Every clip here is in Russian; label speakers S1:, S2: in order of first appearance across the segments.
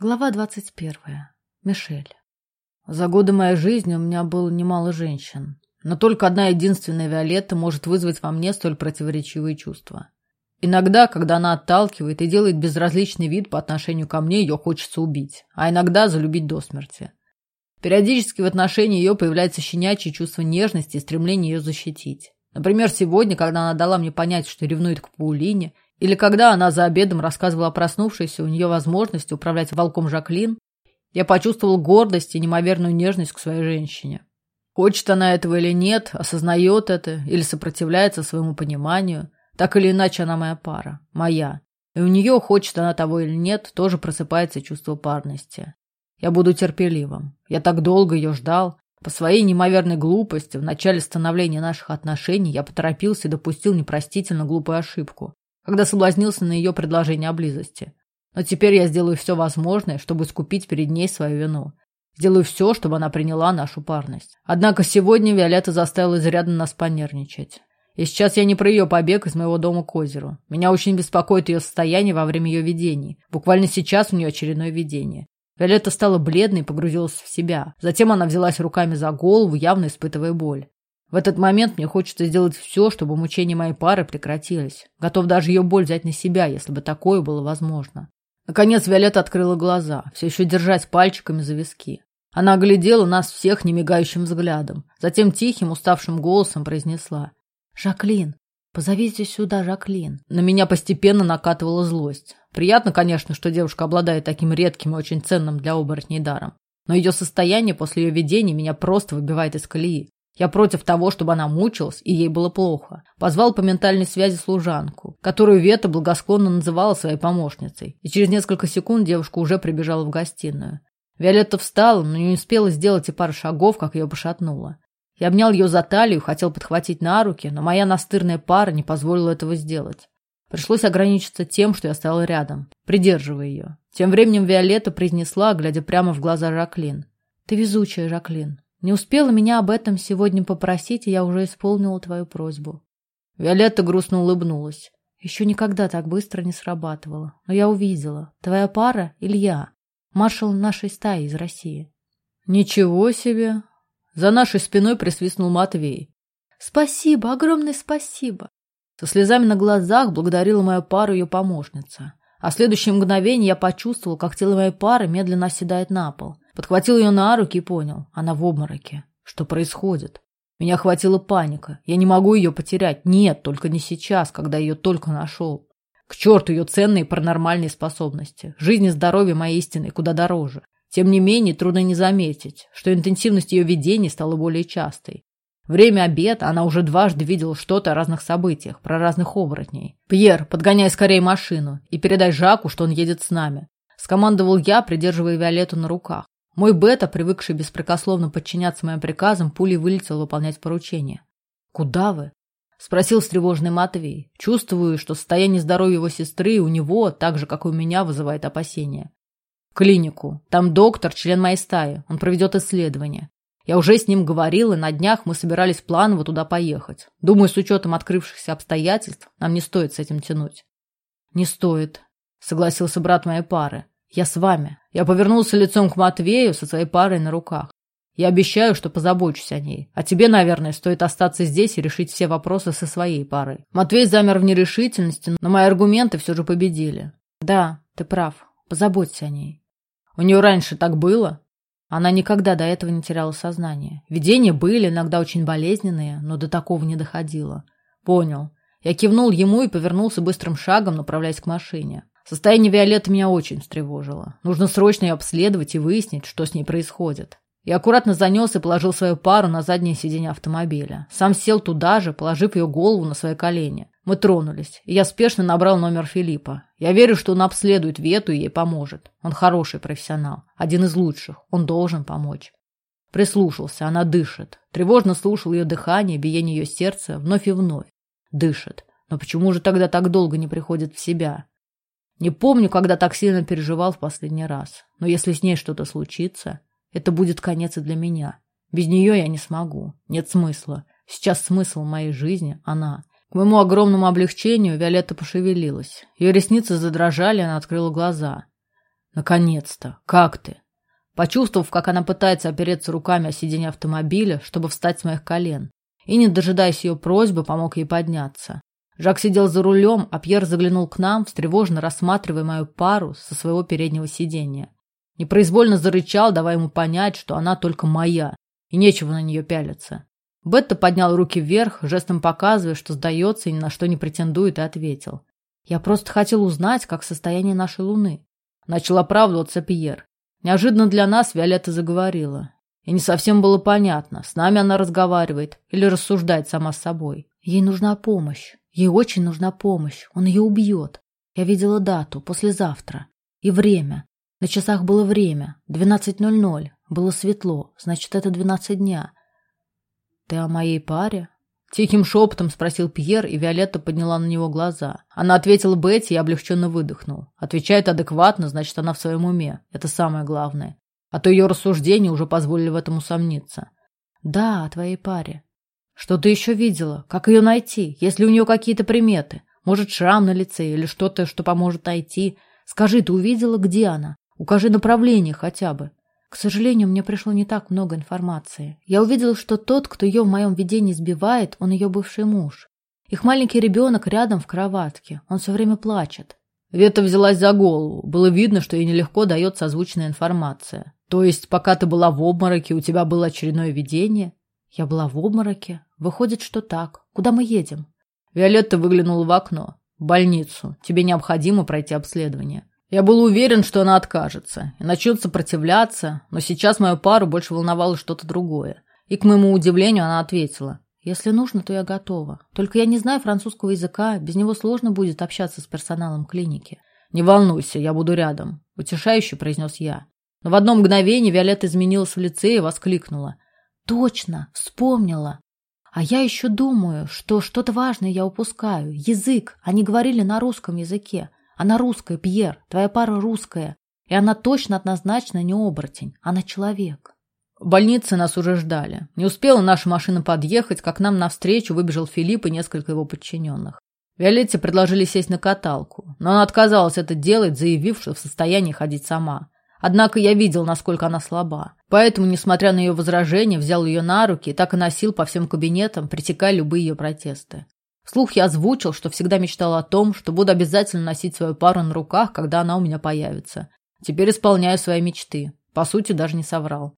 S1: Глава двадцать первая. Мишель. За годы моей жизни у меня было немало женщин, но только одна единственная Виолетта может вызвать во мне столь противоречивые чувства. Иногда, когда она отталкивает и делает безразличный вид по отношению ко мне, ее хочется убить, а иногда залюбить до смерти. Периодически в отношении ее появляется щенячье чувство нежности и стремление ее защитить. Например, сегодня, когда она дала мне понять, что ревнует к Паулине, или когда она за обедом рассказывала о проснувшейся у нее возможности управлять волком Жаклин, я почувствовал гордость и неимоверную нежность к своей женщине. Хочет она этого или нет, осознает это или сопротивляется своему пониманию, так или иначе она моя пара, моя. И у нее, хочет она того или нет, тоже просыпается чувство парности. Я буду терпеливым. Я так долго ее ждал. По своей неимоверной глупости в начале становления наших отношений я поторопился и допустил непростительно глупую ошибку когда соблазнился на ее предложение о близости. Но теперь я сделаю все возможное, чтобы скупить перед ней свою вину. Сделаю все, чтобы она приняла нашу парность. Однако сегодня Виолетта заставила изрядно нас понервничать. И сейчас я не про ее побег из моего дома к озеру. Меня очень беспокоит ее состояние во время ее видений. Буквально сейчас у нее очередное видение. Виолетта стала бледной и погрузилась в себя. Затем она взялась руками за голову, явно испытывая боль. В этот момент мне хочется сделать все, чтобы мучения моей пары прекратились. Готов даже ее боль взять на себя, если бы такое было возможно. Наконец Виолетта открыла глаза, все еще держась пальчиками за виски. Она оглядела нас всех немигающим взглядом. Затем тихим, уставшим голосом произнесла. «Жаклин, позовите сюда Жаклин». На меня постепенно накатывала злость. Приятно, конечно, что девушка обладает таким редким и очень ценным для оборотней даром. Но ее состояние после ее видения меня просто выбивает из колеи. Я против того, чтобы она мучилась, и ей было плохо. Позвал по ментальной связи служанку, которую Вета благосклонно называла своей помощницей. И через несколько секунд девушка уже прибежала в гостиную. Виолетта встала, но не успела сделать и пару шагов, как ее пошатнуло. Я обнял ее за талию, хотел подхватить на руки, но моя настырная пара не позволила этого сделать. Пришлось ограничиться тем, что я стоял рядом, придерживая ее. Тем временем Виолетта произнесла, глядя прямо в глаза Жаклин. «Ты везучая, Жаклин. Не успела меня об этом сегодня попросить, и я уже исполнила твою просьбу. Виолетта грустно улыбнулась. Еще никогда так быстро не срабатывало. Но я увидела. Твоя пара — Илья, маршал нашей стаи из России. Ничего себе! За нашей спиной присвистнул Матвей. Спасибо, огромное спасибо. Со слезами на глазах благодарила мою пару ее помощница. А в следующее мгновение я почувствовал, как тело моей пары медленно оседает на пол. Подхватил ее на руки и понял, она в обмороке. Что происходит? Меня охватила паника. Я не могу ее потерять. Нет, только не сейчас, когда ее только нашел. К черту ее ценные паранормальные способности. Жизнь и здоровье моей истины куда дороже. Тем не менее, трудно не заметить, что интенсивность ее видений стала более частой. Время обеда она уже дважды видела что-то о разных событиях, про разных оборотней. «Пьер, подгоняй скорее машину и передай Жаку, что он едет с нами», – скомандовал я, придерживая Виолетту на руках. Мой бета, привыкший беспрекословно подчиняться моим приказам, пулей вылетел выполнять поручение. «Куда вы?» — спросил встревоженный Матвей. Чувствую, что состояние здоровья его сестры у него, так же, как и у меня, вызывает опасения. «В клинику. Там доктор, член моей стаи. Он проведет исследование. Я уже с ним говорил, и на днях мы собирались планово туда поехать. Думаю, с учетом открывшихся обстоятельств, нам не стоит с этим тянуть». «Не стоит», — согласился брат моей пары. Я с вами. Я повернулся лицом к Матвею со своей парой на руках. Я обещаю, что позабочусь о ней. А тебе, наверное, стоит остаться здесь и решить все вопросы со своей парой. Матвей замер в нерешительности, но мои аргументы все же победили. Да, ты прав. Позаботься о ней. У нее раньше так было? Она никогда до этого не теряла сознание. Видения были, иногда очень болезненные, но до такого не доходило. Понял. Я кивнул ему и повернулся быстрым шагом, направляясь к машине. Состояние Виолетты меня очень встревожило. Нужно срочно ее обследовать и выяснить, что с ней происходит. Я аккуратно занес и положил свою пару на заднее сиденье автомобиля. Сам сел туда же, положив ее голову на свои колени. Мы тронулись, и я спешно набрал номер Филиппа. Я верю, что он обследует Вету и ей поможет. Он хороший профессионал, один из лучших. Он должен помочь. Прислушался, она дышит. Тревожно слушал ее дыхание, биение ее сердца, вновь и вновь. Дышит. Но почему же тогда так долго не приходит в себя? Не помню, когда так сильно переживал в последний раз. Но если с ней что-то случится, это будет конец и для меня. Без нее я не смогу. Нет смысла. Сейчас смысл моей жизни – она. К моему огромному облегчению Виолетта пошевелилась. Ее ресницы задрожали, она открыла глаза. Наконец-то! Как ты? Почувствовав, как она пытается опереться руками о сиденье автомобиля, чтобы встать с моих колен, и, не дожидаясь ее просьбы, помог ей подняться. Жак сидел за рулем, а Пьер заглянул к нам, встревоженно рассматривая мою пару со своего переднего сиденья. Непроизвольно зарычал, давая ему понять, что она только моя, и нечего на нее пялиться. Бетта поднял руки вверх, жестом показывая, что сдается и ни на что не претендует, и ответил. «Я просто хотел узнать, как состояние нашей Луны». Начал оправдываться Пьер. Неожиданно для нас Виолетта заговорила. И не совсем было понятно, с нами она разговаривает или рассуждает сама с собой. Ей нужна помощь. Ей очень нужна помощь. Он ее убьет. Я видела дату, послезавтра. И время. На часах было время. 12.00. Было светло. Значит, это 12 дня. Ты о моей паре? Тихим шепотом спросил Пьер, и Виолетта подняла на него глаза. Она ответила Бетти и облегченно выдохнул. Отвечает адекватно, значит, она в своем уме. Это самое главное. А то ее рассуждения уже позволили в этом усомниться. Да, о твоей паре. Что ты еще видела? Как ее найти? Есть ли у нее какие-то приметы? Может, шрам на лице или что-то, что поможет найти? Скажи, ты увидела, где она? Укажи направление хотя бы. К сожалению, мне пришло не так много информации. Я увидела, что тот, кто ее в моем видении сбивает, он ее бывший муж. Их маленький ребенок рядом в кроватке. Он все время плачет. Вета взялась за голову. Было видно, что ей нелегко дается озвученная информация. То есть, пока ты была в обмороке, у тебя было очередное видение? Я была в обмороке. Выходит, что так. Куда мы едем? Виолетта выглянула в окно. В больницу. Тебе необходимо пройти обследование. Я был уверен, что она откажется и начнет сопротивляться, но сейчас мою пару больше волновало что-то другое. И, к моему удивлению, она ответила. «Если нужно, то я готова. Только я не знаю французского языка, без него сложно будет общаться с персоналом клиники». «Не волнуйся, я буду рядом», – утешающе произнес я. Но в одно мгновение Виолетта изменилась в лице и воскликнула. «Точно! Вспомнила! А я еще думаю, что что-то важное я упускаю. Язык. Они говорили на русском языке. Она русская, Пьер, твоя пара русская. И она точно однозначно не оборотень, она человек. В больнице нас уже ждали. Не успела наша машина подъехать, как нам навстречу выбежал Филипп и несколько его подчиненных. Виолетте предложили сесть на каталку, но она отказалась это делать, заявив, что в состоянии ходить сама. Однако я видел, насколько она слаба. Поэтому, несмотря на ее возражения, взял ее на руки и так и носил по всем кабинетам, пресекая любые ее протесты. Вслух я озвучил, что всегда мечтал о том, что буду обязательно носить свою пару на руках, когда она у меня появится. Теперь исполняю свои мечты. По сути, даже не соврал.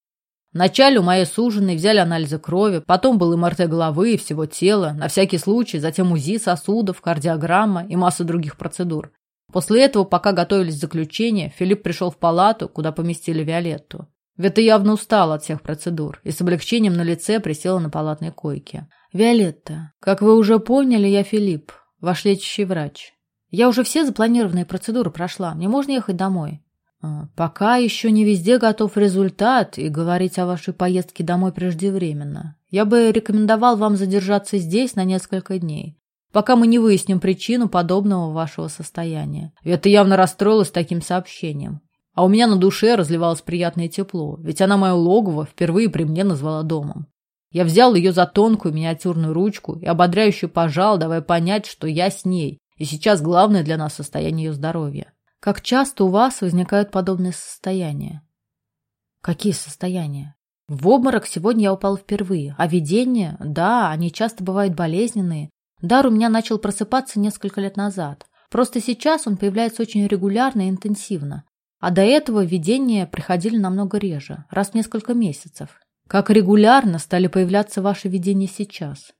S1: Вначале у моей суженой взяли анализы крови, потом был МРТ головы и всего тела, на всякий случай, затем УЗИ сосудов, кардиограмма и масса других процедур. После этого, пока готовились к заключению, Филипп пришел в палату, куда поместили Виолетту. Вета явно устала от всех процедур и с облегчением на лице присела на палатной койке. «Виолетта, как вы уже поняли, я Филипп, ваш лечащий врач. Я уже все запланированные процедуры прошла. Мне можно ехать домой?» а, «Пока еще не везде готов результат, и говорить о вашей поездке домой преждевременно. Я бы рекомендовал вам задержаться здесь на несколько дней, пока мы не выясним причину подобного вашего состояния. Это явно расстроилась таким сообщением. А у меня на душе разливалось приятное тепло, ведь она мое логово впервые при мне назвала домом. Я взял ее за тонкую миниатюрную ручку и ободряюще пожал, давая понять, что я с ней, и сейчас главное для нас состояние ее здоровья. Как часто у вас возникают подобные состояния? Какие состояния? В обморок сегодня я упал впервые, а видения, да, они часто бывают болезненные. Дар у меня начал просыпаться несколько лет назад. Просто сейчас он появляется очень регулярно и интенсивно. А до этого видения приходили намного реже, раз в несколько месяцев. Как регулярно стали появляться ваши видения сейчас?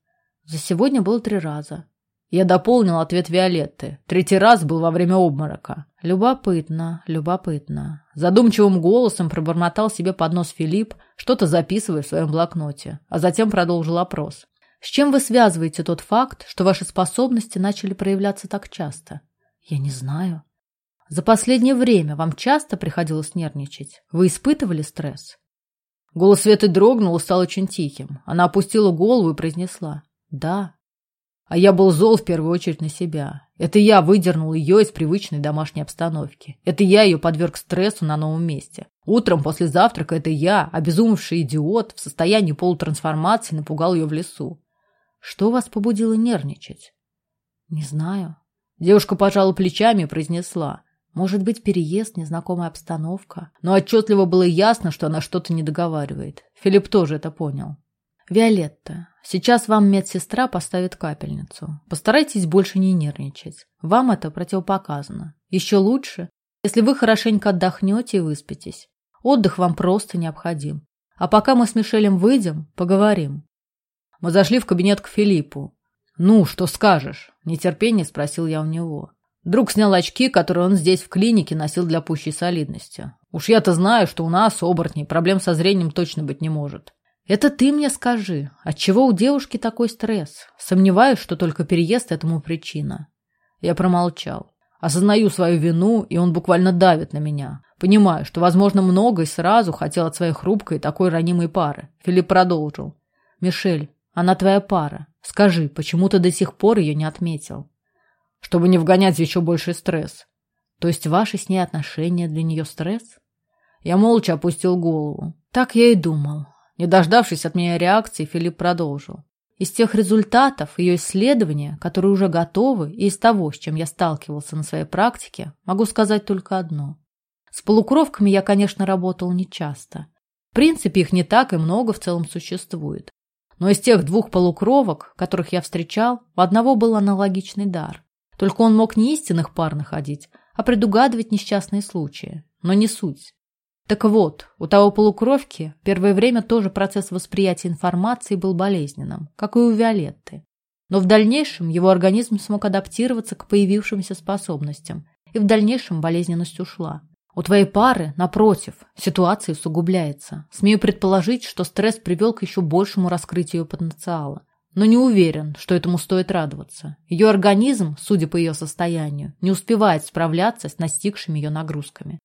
S1: За сегодня было три раза. Я дополнил ответ Виолетты. Третий раз был во время обморока. Любопытно, любопытно. Задумчивым голосом пробормотал себе под нос Филипп, что-то записывая в своем блокноте, а затем продолжил опрос. С чем вы связываете тот факт, что ваши способности начали проявляться так часто? Я не знаю. За последнее время вам часто приходилось нервничать? Вы испытывали стресс? Голос Светы дрогнул и стал очень тихим. Она опустила голову и произнесла «Да». А я был зол в первую очередь на себя. Это я выдернул ее из привычной домашней обстановки. Это я ее подверг стрессу на новом месте. Утром после завтрака это я, обезумевший идиот, в состоянии полутрансформации напугал ее в лесу. Что вас побудило нервничать? Не знаю. Девушка пожала плечами и произнесла. Может быть, переезд, незнакомая обстановка. Но отчетливо было ясно, что она что-то не договаривает. Филипп тоже это понял. «Виолетта, сейчас вам медсестра поставит капельницу. Постарайтесь больше не нервничать. Вам это противопоказано. Еще лучше, если вы хорошенько отдохнете и выспитесь. Отдых вам просто необходим. А пока мы с Мишелем выйдем, поговорим». Мы зашли в кабинет к Филиппу. «Ну, что скажешь?» – нетерпение спросил я у него. Друг снял очки, которые он здесь в клинике носил для пущей солидности. Уж я-то знаю, что у нас, оборотней, проблем со зрением точно быть не может. Это ты мне скажи, отчего у девушки такой стресс? Сомневаюсь, что только переезд этому причина. Я промолчал. Осознаю свою вину, и он буквально давит на меня. Понимаю, что, возможно, много и сразу хотел от своей хрупкой такой ранимой пары. Филипп продолжил. «Мишель, она твоя пара. Скажи, почему ты до сих пор ее не отметил?» Чтобы не вгонять в еще больший стресс. То есть ваши с ней отношения для нее стресс? Я молча опустил голову. Так я и думал. Не дождавшись от меня реакции, Филипп продолжил. Из тех результатов ее исследования, которые уже готовы, и из того, с чем я сталкивался на своей практике, могу сказать только одно. С полукровками я, конечно, работал нечасто. В принципе, их не так и много в целом существует. Но из тех двух полукровок, которых я встречал, у одного был аналогичный дар. Только он мог не истинных пар находить, а предугадывать несчастные случаи. Но не суть. Так вот, у того полукровки первое время тоже процесс восприятия информации был болезненным, как и у Виолетты. Но в дальнейшем его организм смог адаптироваться к появившимся способностям, и в дальнейшем болезненность ушла. У твоей пары, напротив, ситуация усугубляется. Смею предположить, что стресс привел к еще большему раскрытию ее потенциала но не уверен, что этому стоит радоваться. Ее организм, судя по ее состоянию, не успевает справляться с настигшими ее нагрузками.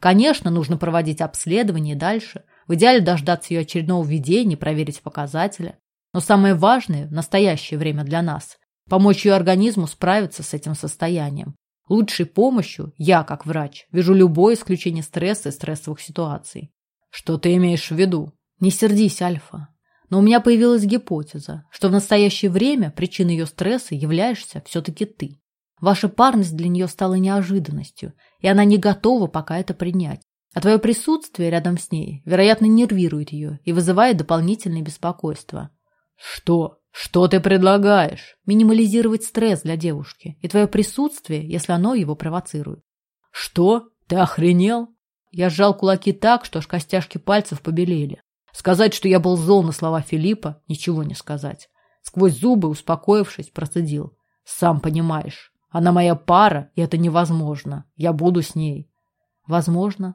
S1: Конечно, нужно проводить обследование дальше, в идеале дождаться ее очередного введения, проверить показатели. Но самое важное в настоящее время для нас – помочь ее организму справиться с этим состоянием. Лучшей помощью я, как врач, вижу любое исключение стресса и стрессовых ситуаций. Что ты имеешь в виду? Не сердись, Альфа. Но у меня появилась гипотеза, что в настоящее время причиной ее стресса являешься все-таки ты. Ваша парность для нее стала неожиданностью, и она не готова пока это принять. А твое присутствие рядом с ней, вероятно, нервирует ее и вызывает дополнительное беспокойство. Что? Что ты предлагаешь? Минимализировать стресс для девушки и твое присутствие, если оно его провоцирует. Что? Ты охренел? Я сжал кулаки так, что аж костяшки пальцев побелели. Сказать, что я был зол на слова Филиппа, ничего не сказать. Сквозь зубы, успокоившись, процедил. Сам понимаешь, она моя пара, и это невозможно. Я буду с ней. Возможно.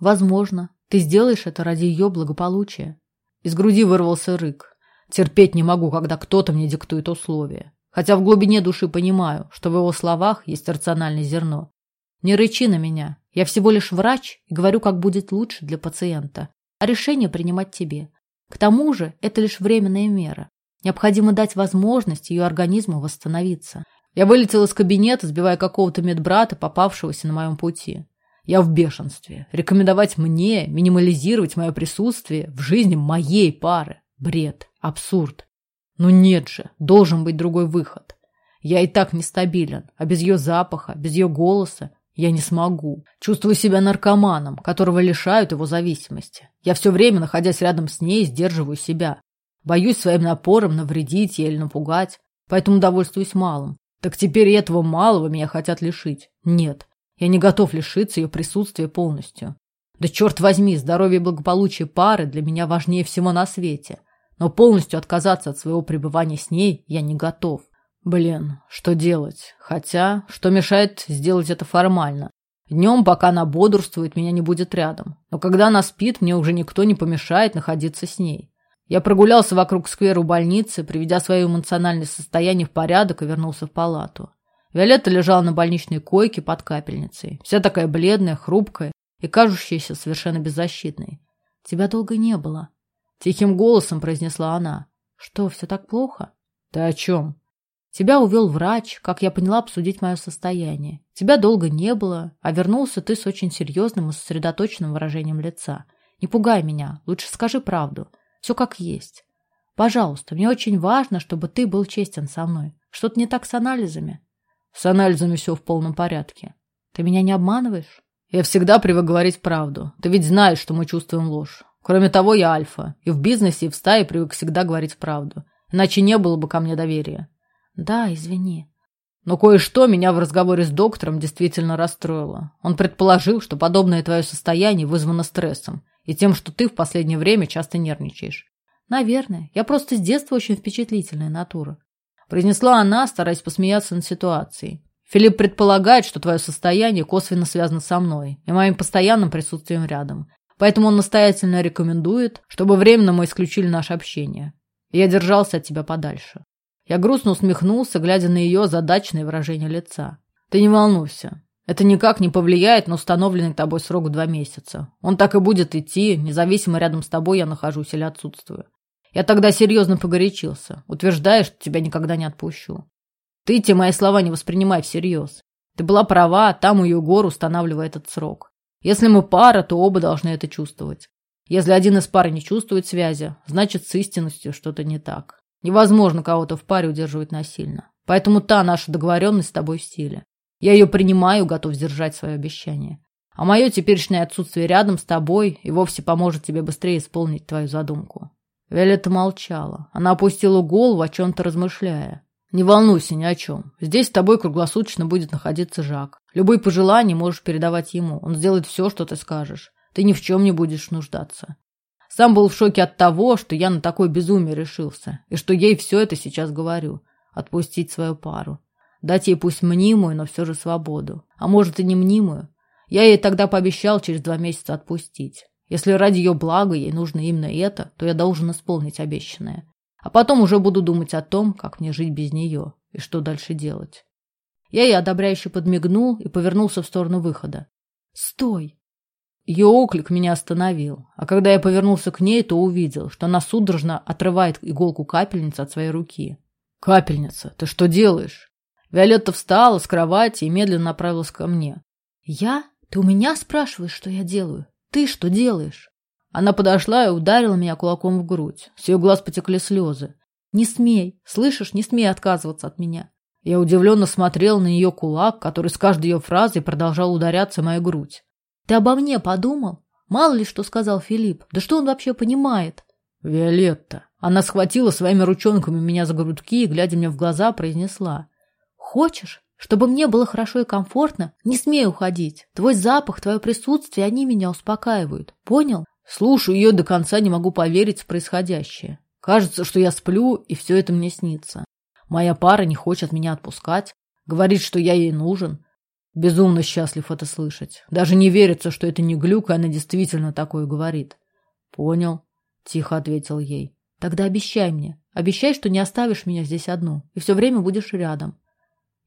S1: Возможно. Ты сделаешь это ради ее благополучия. Из груди вырвался рык. Терпеть не могу, когда кто-то мне диктует условия. Хотя в глубине души понимаю, что в его словах есть рациональное зерно. Не рычи на меня. Я всего лишь врач и говорю, как будет лучше для пациента а решение принимать тебе. К тому же это лишь временная мера. Необходимо дать возможность ее организму восстановиться. Я вылетел из кабинета, сбивая какого-то медбрата, попавшегося на моем пути. Я в бешенстве. Рекомендовать мне минимализировать мое присутствие в жизни моей пары. Бред. Абсурд. Ну нет же, должен быть другой выход. Я и так нестабилен, а без ее запаха, без ее голоса я не смогу. Чувствую себя наркоманом, которого лишают его зависимости. Я все время, находясь рядом с ней, сдерживаю себя. Боюсь своим напором навредить ей или напугать, поэтому довольствуюсь малым. Так теперь и этого малого меня хотят лишить. Нет, я не готов лишиться ее присутствия полностью. Да черт возьми, здоровье и благополучие пары для меня важнее всего на свете. Но полностью отказаться от своего пребывания с ней я не готов. Блин, что делать? Хотя, что мешает сделать это формально? Днем, пока она бодрствует, меня не будет рядом. Но когда она спит, мне уже никто не помешает находиться с ней. Я прогулялся вокруг сквера у больницы, приведя свое эмоциональное состояние в порядок и вернулся в палату. Виолетта лежала на больничной койке под капельницей, вся такая бледная, хрупкая и кажущаяся совершенно беззащитной. «Тебя долго не было», — тихим голосом произнесла она. «Что, все так плохо?» «Ты о чем?» Тебя увел врач, как я поняла, обсудить мое состояние. Тебя долго не было, а вернулся ты с очень серьезным и сосредоточенным выражением лица. Не пугай меня, лучше скажи правду. Все как есть. Пожалуйста, мне очень важно, чтобы ты был честен со мной. Что-то не так с анализами? С анализами все в полном порядке. Ты меня не обманываешь? Я всегда привык говорить правду. Ты ведь знаешь, что мы чувствуем ложь. Кроме того, я альфа. И в бизнесе, и в стае привык всегда говорить правду. Иначе не было бы ко мне доверия. Да, извини. Но кое-что меня в разговоре с доктором действительно расстроило. Он предположил, что подобное твое состояние вызвано стрессом и тем, что ты в последнее время часто нервничаешь. Наверное. Я просто с детства очень впечатлительная натура. Произнесла она, стараясь посмеяться над ситуацией. Филипп предполагает, что твое состояние косвенно связано со мной и моим постоянным присутствием рядом. Поэтому он настоятельно рекомендует, чтобы временно мы исключили наше общение. Я держался от тебя подальше. Я грустно усмехнулся, глядя на ее задачное выражение лица. Ты не волнуйся. Это никак не повлияет на установленный тобой срок в два месяца. Он так и будет идти, независимо рядом с тобой я нахожусь или отсутствую. Я тогда серьезно погорячился, утверждая, что тебя никогда не отпущу. Ты те мои слова не воспринимай всерьез. Ты была права, там у Егор устанавливая этот срок. Если мы пара, то оба должны это чувствовать. Если один из пары не чувствует связи, значит с истинностью что-то не так. Невозможно кого-то в паре удерживать насильно. Поэтому та наша договоренность с тобой в стиле. Я ее принимаю, готов сдержать свое обещание. А мое теперешнее отсутствие рядом с тобой и вовсе поможет тебе быстрее исполнить твою задумку. Виолетта молчала. Она опустила голову, о чем-то размышляя. «Не волнуйся ни о чем. Здесь с тобой круглосуточно будет находиться Жак. Любые пожелания можешь передавать ему. Он сделает все, что ты скажешь. Ты ни в чем не будешь нуждаться. Сам был в шоке от того, что я на такое безумие решился, и что ей все это сейчас говорю. Отпустить свою пару. Дать ей пусть мнимую, но все же свободу. А может и не мнимую. Я ей тогда пообещал через два месяца отпустить. Если ради ее блага ей нужно именно это, то я должен исполнить обещанное. А потом уже буду думать о том, как мне жить без нее и что дальше делать. Я ей одобряюще подмигнул и повернулся в сторону выхода. «Стой!» Ее оклик меня остановил, а когда я повернулся к ней, то увидел, что она судорожно отрывает иголку капельницы от своей руки. «Капельница, ты что делаешь?» Виолетта встала с кровати и медленно направилась ко мне. «Я? Ты у меня спрашиваешь, что я делаю? Ты что делаешь?» Она подошла и ударила меня кулаком в грудь. С ее глаз потекли слезы. «Не смей! Слышишь, не смей отказываться от меня!» Я удивленно смотрел на ее кулак, который с каждой ее фразой продолжал ударяться в мою грудь. «Ты обо мне подумал? Мало ли что сказал Филипп. Да что он вообще понимает?» «Виолетта!» Она схватила своими ручонками меня за грудки и, глядя мне в глаза, произнесла. «Хочешь, чтобы мне было хорошо и комфортно, не смей уходить. Твой запах, твое присутствие, они меня успокаивают. Понял? Слушаю ее до конца, не могу поверить в происходящее. Кажется, что я сплю, и все это мне снится. Моя пара не хочет меня отпускать, говорит, что я ей нужен. Безумно счастлив это слышать. Даже не верится, что это не глюк, и она действительно такое говорит. Понял, тихо ответил ей. Тогда обещай мне. Обещай, что не оставишь меня здесь одну, и все время будешь рядом.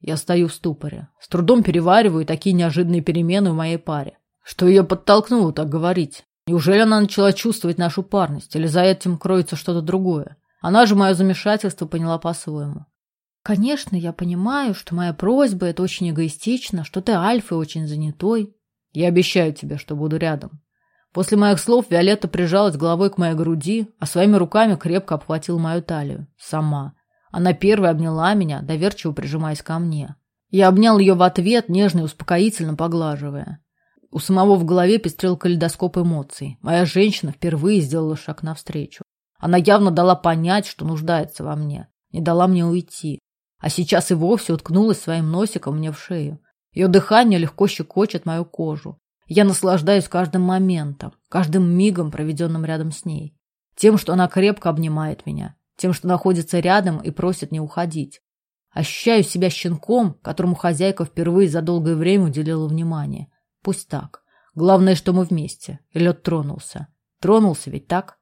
S1: Я стою в ступоре. С трудом перевариваю такие неожиданные перемены в моей паре. Что ее подтолкнуло так говорить? Неужели она начала чувствовать нашу парность, или за этим кроется что-то другое? Она же мое замешательство поняла по-своему. Конечно, я понимаю, что моя просьба – это очень эгоистично, что ты альфа и очень занятой. Я обещаю тебе, что буду рядом. После моих слов Виолетта прижалась головой к моей груди, а своими руками крепко обхватила мою талию. Сама. Она первой обняла меня, доверчиво прижимаясь ко мне. Я обнял ее в ответ, нежно и успокоительно поглаживая. У самого в голове пестрел калейдоскоп эмоций. Моя женщина впервые сделала шаг навстречу. Она явно дала понять, что нуждается во мне. Не дала мне уйти. А сейчас и вовсе уткнулась своим носиком мне в шею. Ее дыхание легко щекочет мою кожу. Я наслаждаюсь каждым моментом, каждым мигом, проведенным рядом с ней. Тем, что она крепко обнимает меня, тем, что находится рядом и просит не уходить. Ощущаю себя щенком, которому хозяйка впервые за долгое время уделила внимание. Пусть так. Главное, что мы вместе. И лед тронулся. Тронулся ведь так?